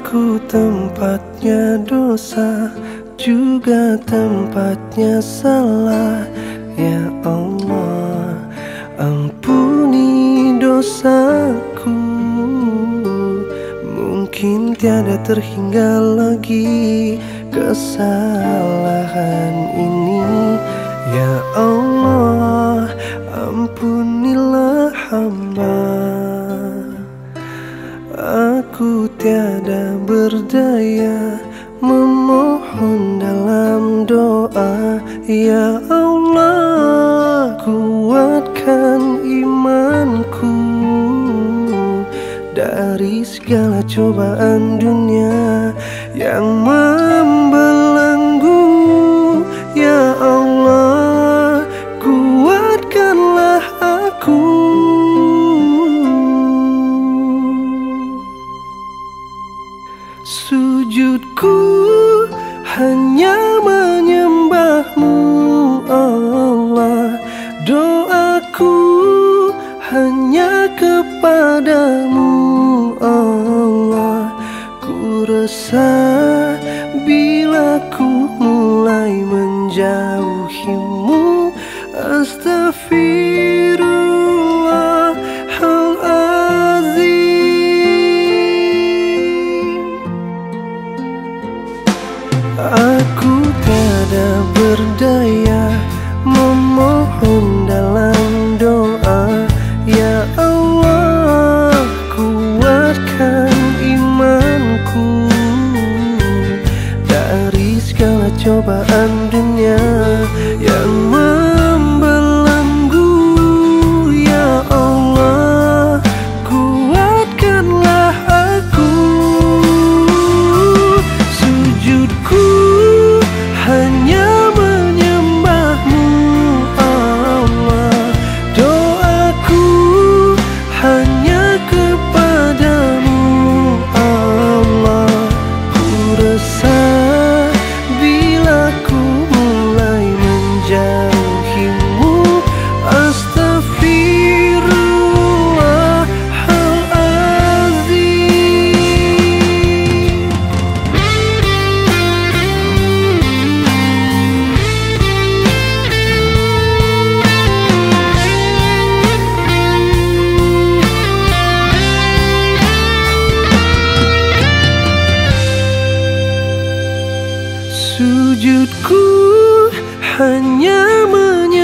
Aku tempatnya dosa Juga tempatnya salah. Ya Allah Ampuni dosaku. Mungkin tiada terhingga lagi Kesalahan ini. Ya Allah tiada berdaya Memohon dalam doa. Ya Allah Kuatkan imanku Dari segala cobaan dunia Sujudku hanya menyembahmu Allah. Doaku hanya kepadamu Allah. Ku resah bila ku mulai menjauhimu Aku tiada berdaya Memohon dalam doa. Ya Allah kuatkan imanku Dari segala cobaan dunia wujudku hanya menyanyi